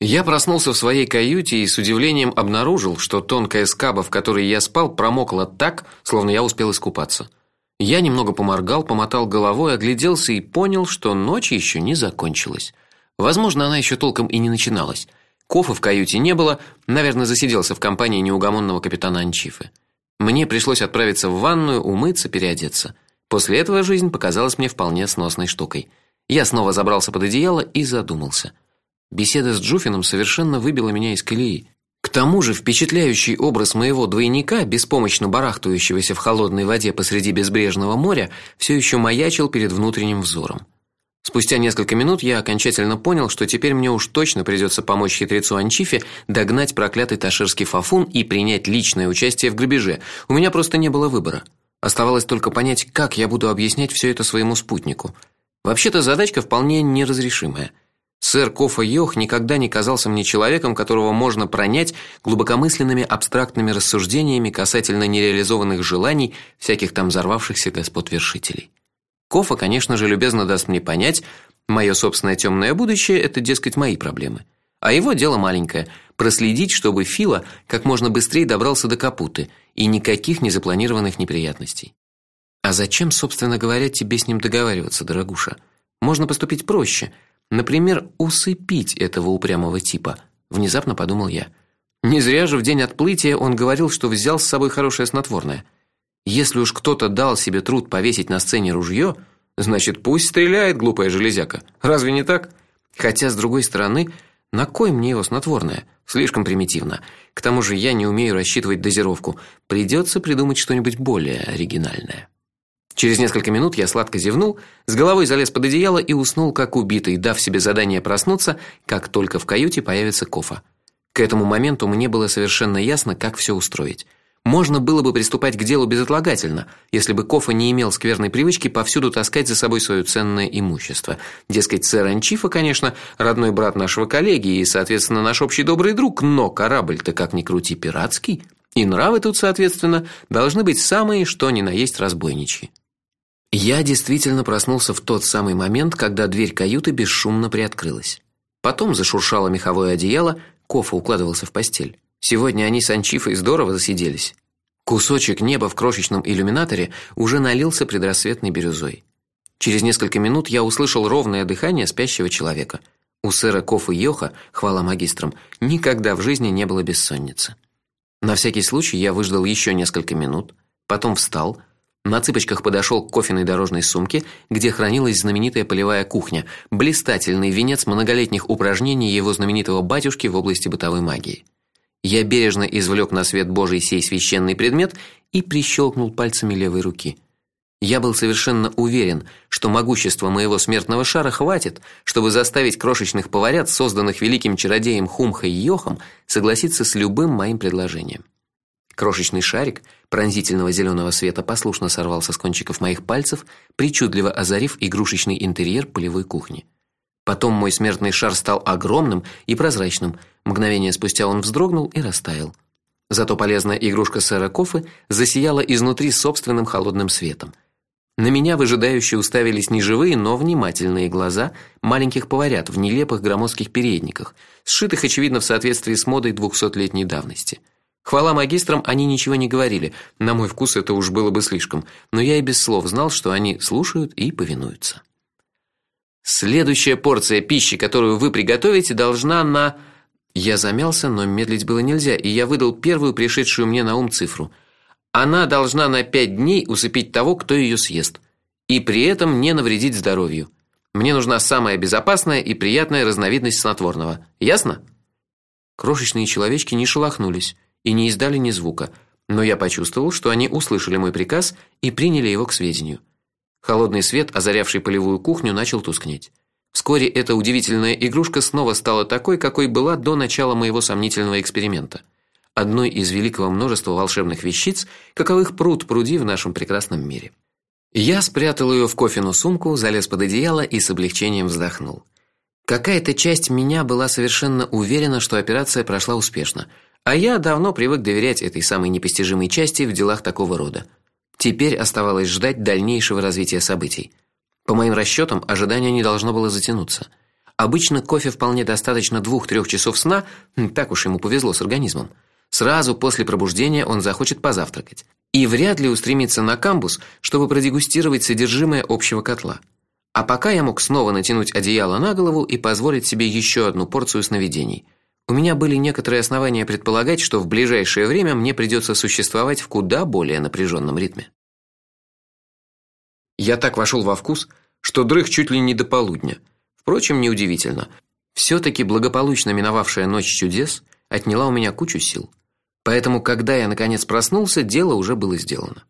Я проснулся в своей каюте и с удивлением обнаружил, что тонкая скаба, в которой я спал, промокла так, словно я успел искупаться. Я немного поморгал, помотал головой, огляделся и понял, что ночь еще не закончилась. Возможно, она еще толком и не начиналась. Кофе в каюте не было, наверное, засиделся в компании неугомонного капитана Анчифы. Мне пришлось отправиться в ванную, умыться, переодеться. После этого жизнь показалась мне вполне сносной штукой. Я снова забрался под одеяло и задумался. Беседа с Джуфином совершенно выбила меня из колеи. К тому же впечатляющий образ моего двойника, беспомощно барахтающегося в холодной воде посреди безбрежного моря, все еще маячил перед внутренним взором. Спустя несколько минут я окончательно понял, что теперь мне уж точно придется помочь хитрецу Анчифе догнать проклятый таширский фафун и принять личное участие в грабеже. У меня просто не было выбора. Оставалось только понять, как я буду объяснять все это своему спутнику. Вообще-то задачка вполне неразрешимая. Сэр Кофа Йох никогда не казался мне человеком, которого можно пронять глубокомысленными абстрактными рассуждениями касательно нереализованных желаний всяких там взорвавшихся господ-вершителей. Кофа, конечно же, любезно даст мне понять, мое собственное темное будущее это, дескать, мои проблемы. А его дело маленькое проследить, чтобы Фила как можно быстрее добрался до Капуты и никаких незапланированных неприятностей. А зачем, собственно говоря, тебе с ним договариваться, дорогуша? Можно поступить проще – Например, усыпить этого упрямого типа, внезапно подумал я. Не зря же в день отплытия он говорил, что взял с собой хорошее снотворное. Если уж кто-то дал себе труд повесить на сцене ружье, значит, пусть стреляет глупая железяка. Разве не так? Хотя с другой стороны, на кой мне его снотворное? Слишком примитивно. К тому же я не умею рассчитывать дозировку. Придется придумать что-нибудь более оригинальное. Через несколько минут я сладко зевнул, с головой залез под одеяло и уснул как убитый, дав себе задание проснуться, как только в каюте появится Кофа. К этому моменту мне было совершенно ясно, как все устроить. Можно было бы приступать к делу безотлагательно, если бы Кофа не имел скверной привычки повсюду таскать за собой свое ценное имущество. Дескать, сэр Анчифа, конечно, родной брат нашего коллеги и, соответственно, наш общий добрый друг, но корабль-то как ни крути пиратский, и нравы тут, соответственно, должны быть самые, что ни на есть разбойничьи. Я действительно проснулся в тот самый момент, когда дверь каюты бесшумно приоткрылась. Потом зашуршало меховое одеяло, Кофа укладывался в постель. Сегодня они с Анчифой здорово засиделись. Кусочек неба в крошечном иллюминаторе уже налился предрассветной бирюзой. Через несколько минут я услышал ровное дыхание спящего человека. У сэра Кофы Йоха, хвала магистрам, никогда в жизни не было бессонницы. На всякий случай я выждал еще несколько минут, потом встал, на цыпочках подошел к кофейной дорожной сумке, где хранилась знаменитая полевая кухня, блистательный венец многолетних упражнений его знаменитого батюшки в области бытовой магии. Я бережно извлек на свет Божий сей священный предмет и прищелкнул пальцами левой руки. Я был совершенно уверен, что могущества моего смертного шара хватит, чтобы заставить крошечных поварят, созданных великим чародеем Хумхой Йохом, согласиться с любым моим предложением. Крошечный шарик пронзительного зеленого света послушно сорвался с кончиков моих пальцев, причудливо озарив игрушечный интерьер полевой кухни. Потом мой смертный шар стал огромным и прозрачным. Мгновение спустя он вздрогнул и растаял. Зато полезная игрушка сэра Кофы засияла изнутри собственным холодным светом. На меня выжидающе уставились не живые, но внимательные глаза маленьких поварят в нелепых громоздких передниках, сшитых очевидно в соответствии с модой двухсотлетней давности. Хвала магистрам, они ничего не говорили. На мой вкус это уж было бы слишком, но я и без слов знал, что они слушают и повинуются. Следующая порция пищи, которую вы приготовите, должна на Я замялся, но медлить было нельзя, и я выдал первую пришедшую мне на ум цифру. Она должна на пять дней усыпить того, кто ее съест, и при этом не навредить здоровью. Мне нужна самая безопасная и приятная разновидность снотворного. Ясно? Крошечные человечки не шелохнулись и не издали ни звука, но я почувствовал, что они услышали мой приказ и приняли его к сведению. Холодный свет, озарявший полевую кухню, начал тускнеть. Вскоре эта удивительная игрушка снова стала такой, какой была до начала моего сомнительного эксперимента. Одной из великого множества волшебных вещиц, каковых пруд пруди в нашем прекрасном мире. Я спрятал ее в кофейную сумку, залез под одеяло и с облегчением вздохнул. Какая-то часть меня была совершенно уверена, что операция прошла успешно – а я давно привык доверять этой самой непостижимой части в делах такого рода. Теперь оставалось ждать дальнейшего развития событий. По моим расчетам, ожидание не должно было затянуться. Обычно кофе вполне достаточно двух-трех часов сна, так уж ему повезло с организмом. Сразу после пробуждения он захочет позавтракать и вряд ли устремится на камбус, чтобы продегустировать содержимое общего котла. А пока я мог снова натянуть одеяло на голову и позволить себе еще одну порцию сновидений. У меня были некоторые основания предполагать, что в ближайшее время мне придется существовать в куда более напряженном ритме. Я так вошел во вкус, что дрых чуть ли не до полудня. Впрочем, неудивительно. все таки благополучно миновавшая ночь чудес отняла у меня кучу сил. Поэтому, когда я наконец проснулся, дело уже было сделано.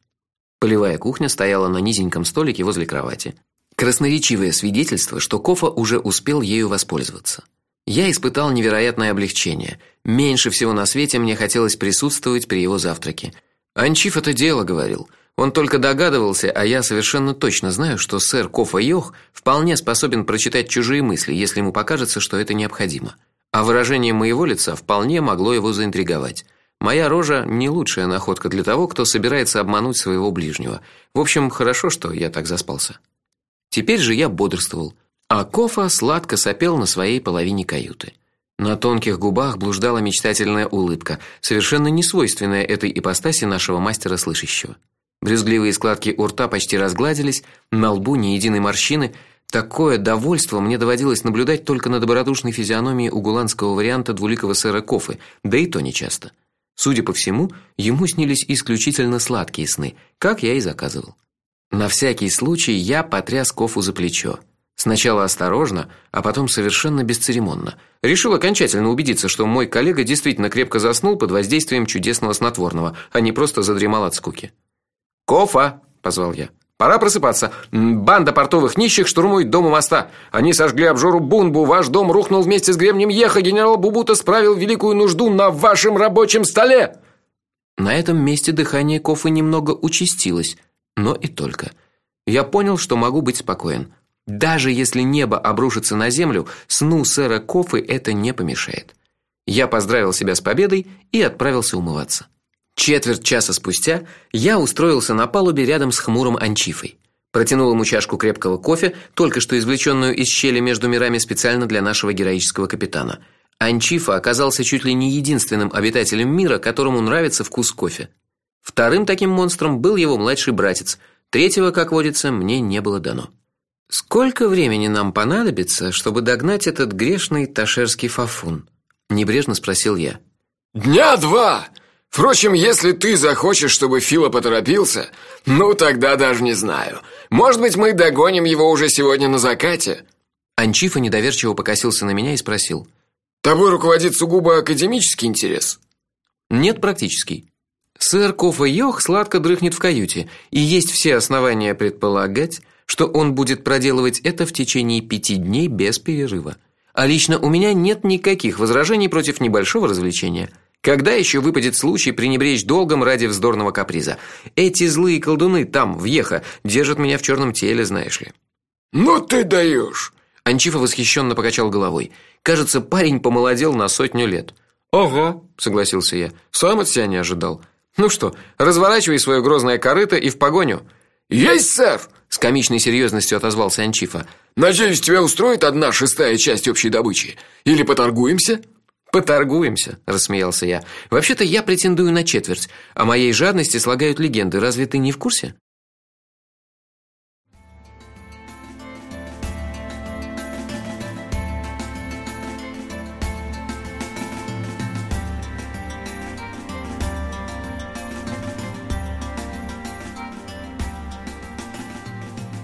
Полевая кухня стояла на низеньком столике возле кровати. Красноречивое свидетельство, что Кофа уже успел ею воспользоваться. Я испытал невероятное облегчение. Меньше всего на свете мне хотелось присутствовать при его завтраке. Анчиф это дело говорил. Он только догадывался, а я совершенно точно знаю, что сэр Кофа Йох вполне способен прочитать чужие мысли, если ему покажется, что это необходимо. А выражение моего лица вполне могло его заинтриговать. Моя рожа не лучшая находка для того, кто собирается обмануть своего ближнего. В общем, хорошо, что я так заспался. Теперь же я бодрствовал, а Кофа сладко сопел на своей половине каюты. На тонких губах блуждала мечтательная улыбка, совершенно несвойственная этой ипостаси нашего мастера слышащего. Брюзгливые складки у рта почти разгладились, на лбу ни единой морщины. Такое довольство мне доводилось наблюдать только на добродушной физиономии угуланского варианта двуликого сэра Кофы, да и то нечасто. Судя по всему, ему снились исключительно сладкие сны, как я и заказывал. На всякий случай я потряс Кофу за плечо. Сначала осторожно, а потом совершенно бесцеремонно. Решил окончательно убедиться, что мой коллега действительно крепко заснул под воздействием чудесного снотворного, а не просто задремал от скуки. «Кофа!» – позвал я. «Пора просыпаться. Банда портовых нищих штурмует дом у моста. Они сожгли обжору Бунбу. Ваш дом рухнул вместе с гребнем Еха. Генерал Бубута справил великую нужду на вашем рабочем столе!» На этом месте дыхание Кофы немного участилось, но и только. Я понял, что могу быть спокоен. Даже если небо обрушится на землю, сну сэра Кофы это не помешает. Я поздравил себя с победой и отправился умываться. Четверть часа спустя я устроился на палубе рядом с хмурым Анчифой. Протянул ему чашку крепкого кофе, только что извлеченную из щели между мирами специально для нашего героического капитана. Анчифа оказался чуть ли не единственным обитателем мира, которому нравится вкус кофе. Вторым таким монстром был его младший братец. Третьего, как водится, мне не было дано. Сколько времени нам понадобится, чтобы догнать этот грешный ташерский фафун? небрежно спросил я. Дня два. Впрочем, если ты захочешь, чтобы Фила поторопился, ну тогда даже не знаю. Может быть, мы догоним его уже сегодня на закате. Анчифа недоверчиво покосился на меня и спросил: "Тобой руководит сугубо академический интерес?" "Нет, практический. Сэр Кофа Йох сладко дрыхнет в каюте, и есть все основания предполагать, что он будет проделывать это в течение пяти дней без перерыва. А лично у меня нет никаких возражений против небольшого развлечения. Когда еще выпадет случай пренебречь долгом ради вздорного каприза? Эти злые колдуны там, в Еха, держат меня в черном теле, знаешь ли. Ну ты даешь!» Анчифа восхищенно покачал головой. Кажется, парень помолодел на сотню лет. Ого, согласился я. Сам от себя не ожидал. Ну что, разворачивай свое грозное корыто и в погоню. Есть, сэр, с комичной серьезностью отозвался Анчифа. Надеюсь, тебя устроит одна шестая часть общей добычи. Или поторгуемся? Поторгуемся, рассмеялся я. Вообще-то я претендую на четверть, а моей жадности слагают легенды. Разве ты не в курсе?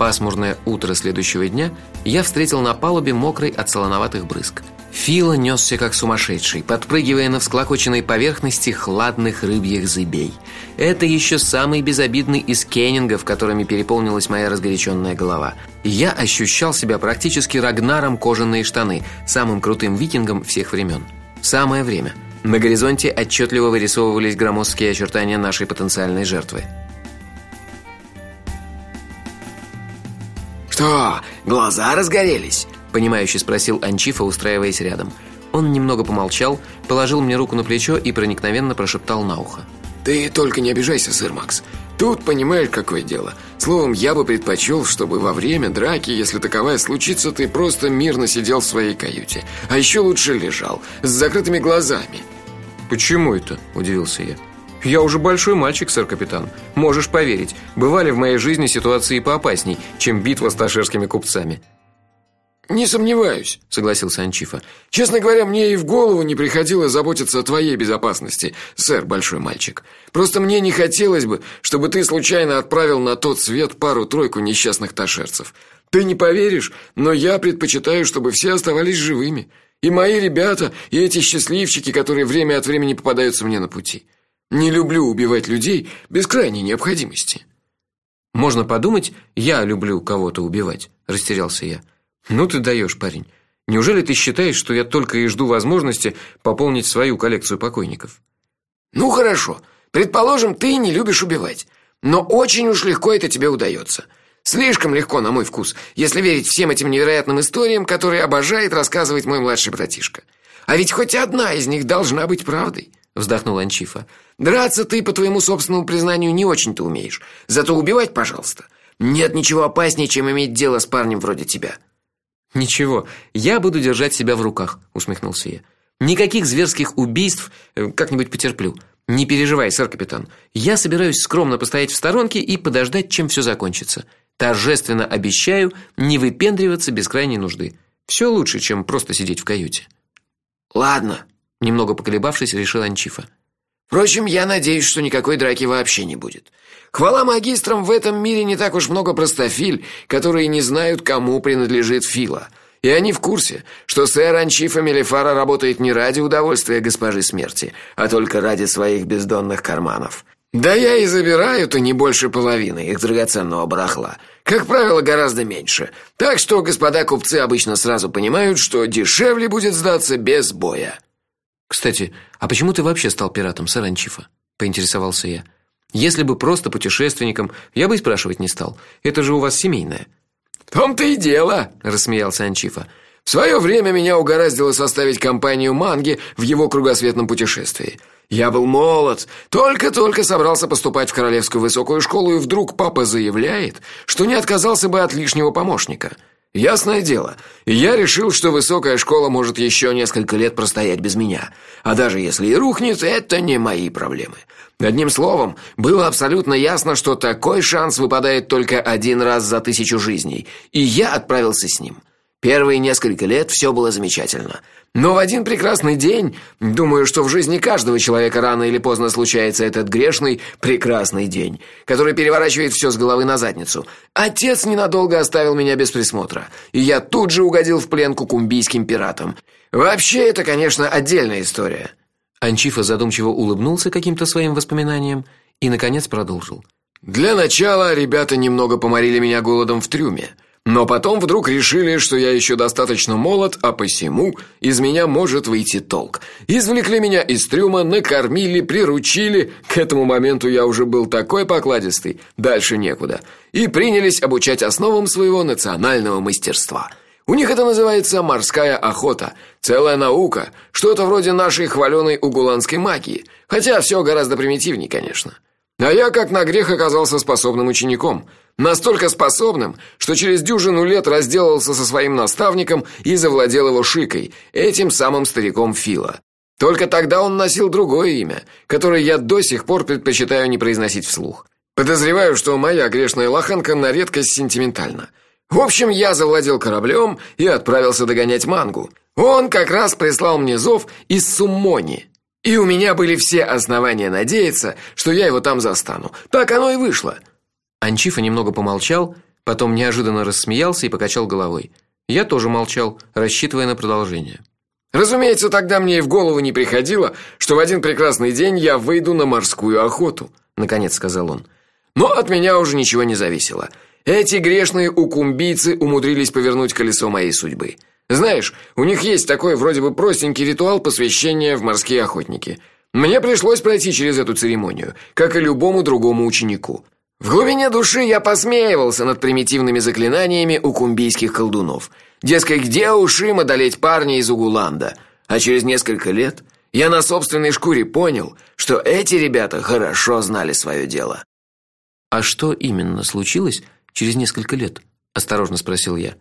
Пасмурное утро следующего дня я встретил на палубе мокрый от солоноватых брызг. Фила несся как сумасшедший, подпрыгивая на всклокоченной поверхности хладных рыбьих зыбей. Это еще самый безобидный из кеннингов, которыми переполнилась моя разгоряченная голова. Я ощущал себя практически Рагнаром кожаные штаны, самым крутым викингом всех времен. Самое время. На горизонте отчетливо вырисовывались громоздкие очертания нашей потенциальной жертвы. «Что, глаза разгорелись?» понимающе спросил Анчифа, устраиваясь рядом. Он немного помолчал, положил мне руку на плечо и проникновенно прошептал на ухо: Ты только не обижайся, сэр Макс. Тут понимаешь, какое дело. Словом, я бы предпочел, чтобы во время драки, если таковая случится, ты просто мирно сидел в своей каюте. А еще лучше лежал, с закрытыми глазами. Почему это? Удивился я. Я уже большой мальчик, сэр капитан. Можешь поверить, бывали в моей жизни ситуации поопасней, чем битва с ташерскими купцами. Не сомневаюсь, согласился Анчифа. Честно говоря, мне и в голову не приходило заботиться о твоей безопасности, сэр, большой мальчик. Просто мне не хотелось бы, чтобы ты случайно отправил на тот свет пару-тройку несчастных ташерцев. Ты не поверишь, но я предпочитаю, чтобы все оставались живыми. И мои ребята, и эти счастливчики, которые время от времени попадаются мне на пути. Не люблю убивать людей без крайней необходимости. Можно подумать, я люблю кого-то убивать, растерялся я. Ну ты даешь, парень. Неужели ты считаешь, что я только и жду возможности пополнить свою коллекцию покойников? Ну хорошо. Предположим, ты не любишь убивать, но очень уж легко это тебе удается. Слишком легко, на мой вкус, если верить всем этим невероятным историям, которые обожает рассказывать мой младший братишка. А ведь хоть одна из них должна быть правдой, вздохнул Анчифа. Драться ты, по твоему собственному признанию, не очень-то умеешь. Зато убивать, пожалуйста. Нет ничего опаснее, чем иметь дело с парнем вроде тебя. Ничего, я буду держать себя в руках, усмехнулся я. Никаких зверских убийств, э, как-нибудь потерплю. Не переживай, сэр капитан. Я собираюсь скромно постоять в сторонке и подождать, чем все закончится. Торжественно обещаю не выпендриваться без крайней нужды. Все лучше, чем просто сидеть в каюте. Ладно, немного поколебавшись, решил Анчифа. Впрочем, я надеюсь, что никакой драки вообще не будет. Хвала магистрам, в этом мире не так уж много простофиль, которые не знают, кому принадлежит Фила. И они в курсе, что сэр Анчифа Мелифара работает не ради удовольствия госпожи смерти, а только ради своих бездонных карманов. Да я и забираю-то не больше половины их драгоценного барахла. Как правило, гораздо меньше. Так что господа купцы обычно сразу понимают, что дешевле будет сдаться без боя. Кстати, а почему ты вообще стал пиратом, сэр Анчифа? поинтересовался я. Если бы просто путешественником, я бы и спрашивать не стал. Это же у вас семейное. В том-то и дело, рассмеялся Анчифа. В свое время меня угораздило составить компанию Манги в его кругосветном путешествии. Я был молод, только-только собрался поступать в королевскую высокую школу, и вдруг папа заявляет, что не отказался бы от лишнего помощника. Ясное дело, я решил, что высокая школа может еще несколько лет простоять без меня. А даже если и рухнет, это не мои проблемы. Одним словом, было абсолютно ясно, что такой шанс выпадает только один раз за тысячу жизней, и я отправился с ним. Первые несколько лет все было замечательно. Но в один прекрасный день, думаю, что в жизни каждого человека рано или поздно случается этот грешный прекрасный день, который переворачивает все с головы на задницу. Отец ненадолго оставил меня без присмотра, и я тут же угодил в плен кукумбийским пиратам. Вообще это, конечно, отдельная история. Анчифа задумчиво улыбнулся каким-то своим воспоминаниям и наконец продолжил. Для начала ребята немного поморили меня голодом в трюме. Но потом вдруг решили, что я еще достаточно молод, а посему из меня может выйти толк. Извлекли меня из трюма, накормили, приручили. К этому моменту я уже был такой покладистый, дальше некуда. И принялись обучать основам своего национального мастерства. У них это называется морская охота. Целая наука, что-то вроде нашей хваленой угуланской магии, хотя все гораздо примитивнее, конечно. А я как на грех оказался способным учеником. Настолько способным, что через дюжину лет разделался со своим наставником и завладел его шикой, этим самым стариком Фила. Только тогда он носил другое имя, которое я до сих пор предпочитаю не произносить вслух. Подозреваю, что моя грешная лоханка на редкость сентиментальна. В общем, я завладел кораблем и отправился догонять Мангу. Он как раз прислал мне зов из Суммони. И у меня были все основания надеяться, что я его там застану. Так оно и вышло. Анчифа немного помолчал, потом неожиданно рассмеялся и покачал головой. Я тоже молчал, рассчитывая на продолжение. Разумеется, тогда мне и в голову не приходило, что в один прекрасный день я выйду на морскую охоту, наконец сказал он. Но от меня уже ничего не зависело. Эти грешные укумбийцы умудрились повернуть колесо моей судьбы. Знаешь, у них есть такой вроде бы простенький ритуал посвящения в морские охотники. Мне пришлось пройти через эту церемонию, как и любому другому ученику. В глубине души я посмеивался над примитивными заклинаниями у кумбийских колдунов. Дескать, где уж им одолеть парня из Угуланда? А через несколько лет Я на собственной шкуре понял, что эти ребята хорошо знали свое дело. А что именно случилось через несколько лет? осторожно спросил я.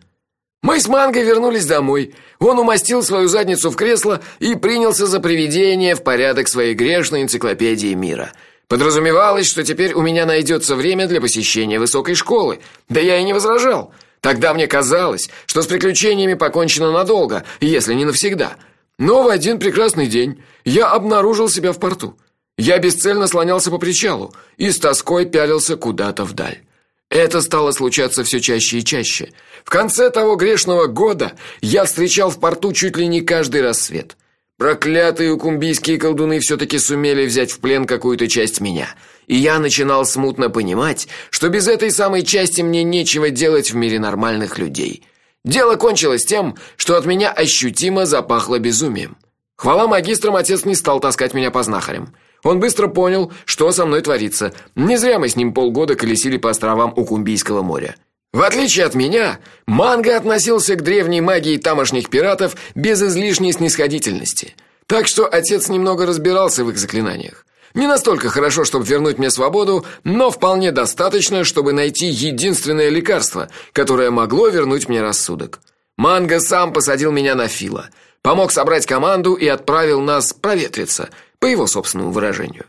Мы с Мангой вернулись домой. Он умастил свою задницу в кресло и принялся за приведение в порядок своей грешной энциклопедии мира. Подразумевалось, что теперь у меня найдется время для посещения высокой школы. Да я и не возражал. Тогда мне казалось, что с приключениями покончено надолго, если не навсегда. Но в один прекрасный день я обнаружил себя в порту. Я бесцельно слонялся по причалу и с тоской пялился куда-то вдаль. Это стало случаться все чаще и чаще. В конце того грешного года я встречал в порту чуть ли не каждый рассвет. Проклятые укумбийские колдуны все таки сумели взять в плен какую-то часть меня. И я начинал смутно понимать, что без этой самой части мне нечего делать в мире нормальных людей. Дело кончилось тем, что от меня ощутимо запахло безумием. Хвала магистрам, отец не стал таскать меня по знахарям. Он быстро понял, что со мной творится. Не зря мы с ним полгода колесили по островам Укумбийского моря. В отличие от меня, Манго относился к древней магии тамошних пиратов без излишней снисходительности. Так что отец немного разбирался в их заклинаниях. Не настолько хорошо, чтобы вернуть мне свободу, но вполне достаточно, чтобы найти единственное лекарство, которое могло вернуть мне рассудок. Манго сам посадил меня на Фила, помог собрать команду и отправил нас проветриться, по его собственному выражению.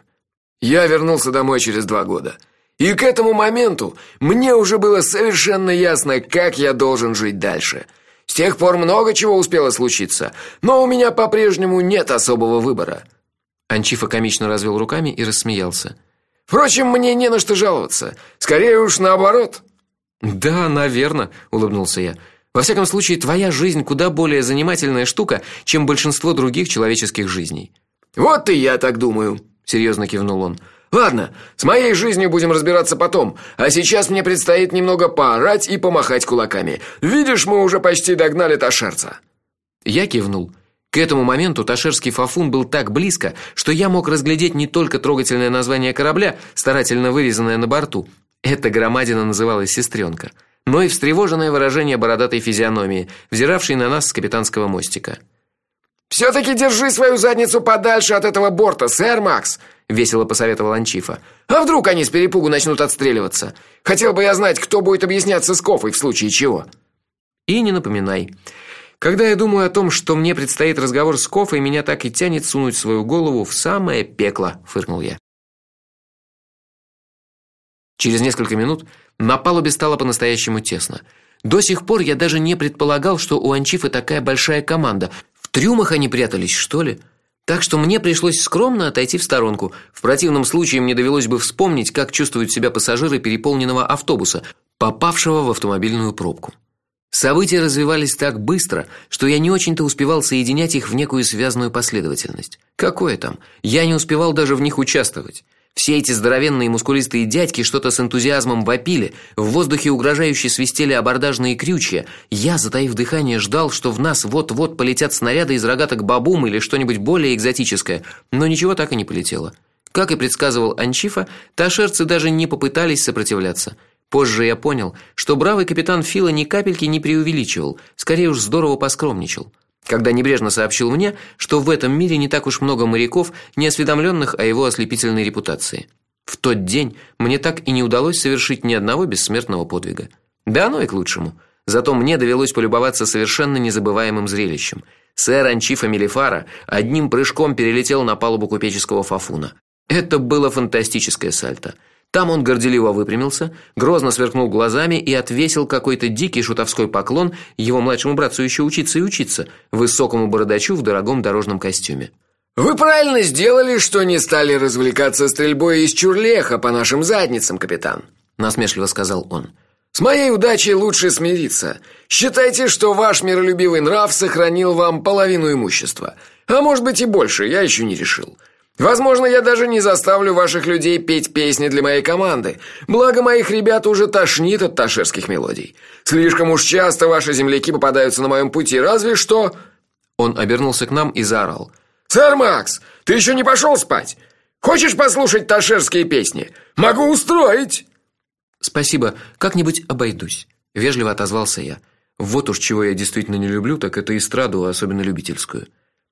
Я вернулся домой через два года. И к этому моменту мне уже было совершенно ясно, как я должен жить дальше. С тех пор много чего успело случиться, но у меня по-прежнему нет особого выбора. Анчифа комично развел руками и рассмеялся. Впрочем, мне не на что жаловаться. Скорее уж наоборот. Да, наверное, улыбнулся я. Во всяком случае, твоя жизнь куда более занимательная штука, чем большинство других человеческих жизней. Вот и я так думаю, серьезно кивнул он. Ладно, с моей жизнью будем разбираться потом, а сейчас мне предстоит немного поорать и помахать кулаками. Видишь, мы уже почти догнали Ташерца. Я кивнул. К этому моменту Ташерский фафун был так близко, что я мог разглядеть не только трогательное название корабля, старательно вырезанное на борту. Эта громадина называлась сестренка, но и встревоженное выражение бородатой физиономии, взиравшей на нас с капитанского мостика. Все таки держи свою задницу подальше от этого борта, сэр Макс, весело посоветовал Анчифа. А вдруг они с перепугу начнут отстреливаться? Хотел бы я знать, кто будет объясняться с Кофой в случае чего. И не напоминай. Когда я думаю о том, что мне предстоит разговор с Кофой, меня так и тянет сунуть свою голову в самое пекло, фыркнул я. Через несколько минут на палубе стало по-настоящему тесно. До сих пор я даже не предполагал, что у Анчифы такая большая команда. Трюмах они прятались, что ли? Так что мне пришлось скромно отойти в сторонку. В противном случае мне довелось бы вспомнить, как чувствуют себя пассажиры переполненного автобуса, попавшего в автомобильную пробку. События развивались так быстро, что я не очень-то успевал соединять их в некую связанную последовательность. Какое там? Я не успевал даже в них участвовать. Все эти здоровенные мускулистые дядьки что-то с энтузиазмом вопили, в воздухе угрожающе свистели абордажные крючья. Я, затаив дыхание, ждал, что в нас вот-вот полетят снаряды из рогаток бабум или что-нибудь более экзотическое, но ничего так и не полетело. Как и предсказывал Анчифа, ташерцы даже не попытались сопротивляться. Позже я понял, что бравый капитан Фила ни капельки не преувеличивал, скорее уж здорово поскромничал. Когда небрежно сообщил мне, что в этом мире не так уж много моряков, не осведомленных о его ослепительной репутации. В тот день мне так и не удалось совершить ни одного бессмертного подвига. Да оно и к лучшему. Зато мне довелось полюбоваться совершенно незабываемым зрелищем. Сэр Анчифа Мелифара одним прыжком перелетел на палубу купеческого фафуна. Это было фантастическое сальто. Там он горделиво выпрямился, грозно сверкнул глазами и отвесил какой-то дикий шутовской поклон его младшему братцу еще учиться и учиться, высокому бородачу в дорогом дорожном костюме. Вы правильно сделали, что не стали развлекаться стрельбой из чурлеха по нашим задницам, капитан, насмешливо сказал он. С моей удачей лучше смириться. Считайте, что ваш миролюбивый нрав сохранил вам половину имущества, а может быть и больше, я еще не решил. Возможно, я даже не заставлю ваших людей петь песни для моей команды. Благо моих ребят уже тошнит от ташерских мелодий. Слишком уж часто ваши земляки попадаются на моем пути, разве что Он обернулся к нам и заорал: "Сэр Макс, ты еще не пошел спать? Хочешь послушать ташерские песни? Могу устроить". "Спасибо, как-нибудь обойдусь", вежливо отозвался я. Вот уж чего я действительно не люблю, так это эстраду, особенно любительскую.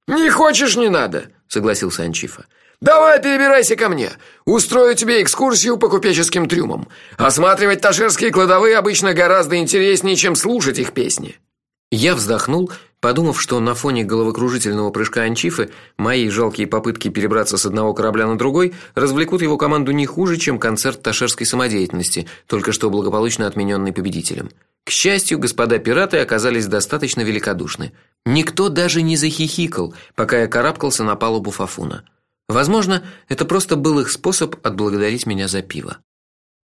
Не хочешь не надо, согласился Анчифа. Давай перебирайся ко мне. Устрою тебе экскурсию по купеческим трюмам. Осматривать ташерские кладовые обычно гораздо интереснее, чем слушать их песни. Я вздохнул, подумав, что на фоне головокружительного прыжка Анчифы мои жалкие попытки перебраться с одного корабля на другой развлекут его команду не хуже, чем концерт ташерской самодеятельности, только что благополучно отмененный победителем. К счастью, господа пираты оказались достаточно великодушны. Никто даже не захихикал, пока я карабкался на палубу Фафуна. Возможно, это просто был их способ отблагодарить меня за пиво.